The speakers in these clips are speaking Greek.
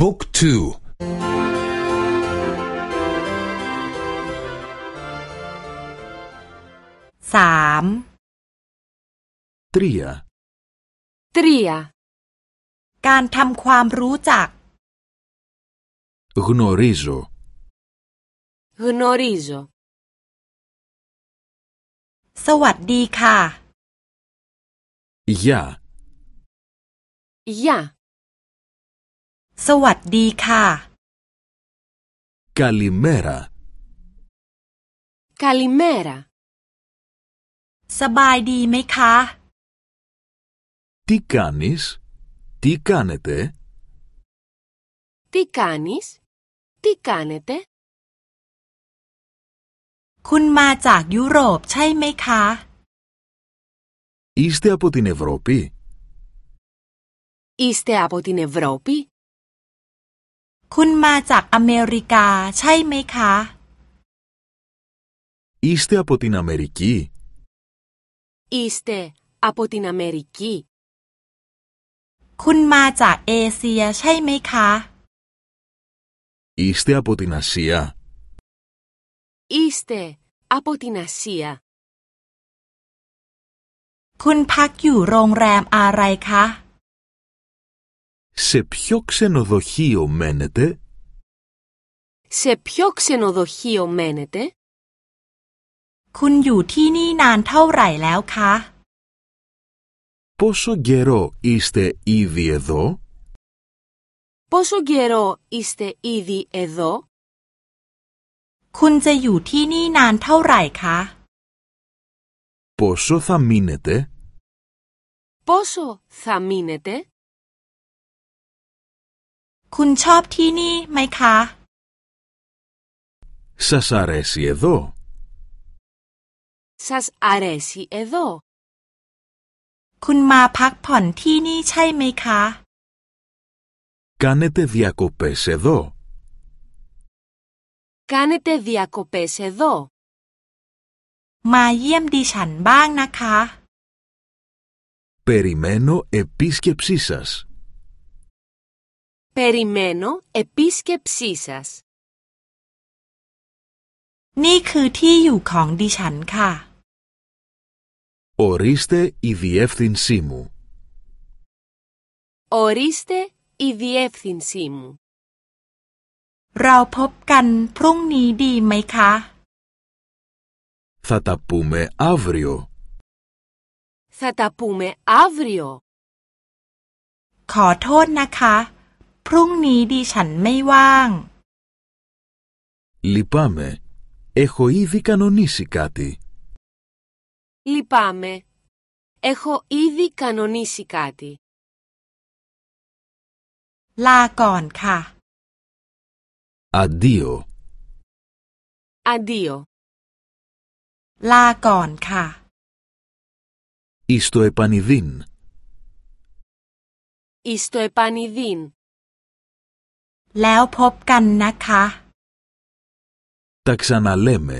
บุ๊กทูสาม Τρία. Τρία. การทำความรู้จัก Γνωρίζω. Γνωρίζω. สวัสดีค่ะ Γεια. Γεια. สวัสดีค่ะ Καλημέρα. Καλημέρα. สบายดีไหมคะ Τι κάνεις? Τι κάνετε? Τι κάνεις? Τι κάνετε? คุณมาจากยุโรปใช่ไหมคะ Είστε από την Ευρώπη? Είστε από την Ευρώπη? คุณมาจากอเมริกาใช่ไหมคะ Είστε από την Αμερική? Είστε από την Αμερική? คุณมาจากเอเชียใช่ไหมคะ Είστε από την Ασία? Είστε από την Ασία? คุณพักอยู่โรงแรมอะไรคะ Σε ποιο ξενοδοχείο μένετε? Σε ποιο ξενοδοχείο μένετε? คุณอยู่ที่นี่นานเท่าไหร่แล้วคะ Πόσο καιρό είστε ήδη εδώ? Πόσο καιρό είστε ήδη εδώ? คุณจะอยู่ที่นี่นานเท่าไหร่คะ Πόσο θα μείνετε? Πόσο θα μείνετε? คุณชอบที่นี่ไหมคะ Σας αρέσει εδώ? Σας αρέσει εδώ? คุณมาพักผ่อนที่นี่ใช่ไหมคะ Κάνετε διακοπές εδώ? Κάνετε διακοπές εδώ? มาเยี่ยมดิฉันบ้างนะคะ Περιμένω επίσκεψή σας. Περιμένω επίσκεψή σας. นี่คือที่อยู่ของดิฉันค่ะ Ορίστε η διεύθυνσή μου. Ορίστε η διεύθυνσή μου. เราพบกันพรุ่งนี้ดีไหมคะ Θα τα πούμε αύριο. Θα τα πούμε αύριο. ขอโทษนะคะ พรุ่งนี้ดิฉันไม่ว่าง Λυπάμαι. Έχω ήδη κανονίσει κάτι. Λυπάμαι. Έχω ήδη κανονίσει κάτι. ลาก่อนค่ะ Αντίο. Αντίο. ลาก่อนค่ะ Εις το επανειδήν. Εις το επανειδήν. แล้วพบกันนะคะ Τα ξαναλέμε.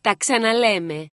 Τα ξαναλέμε.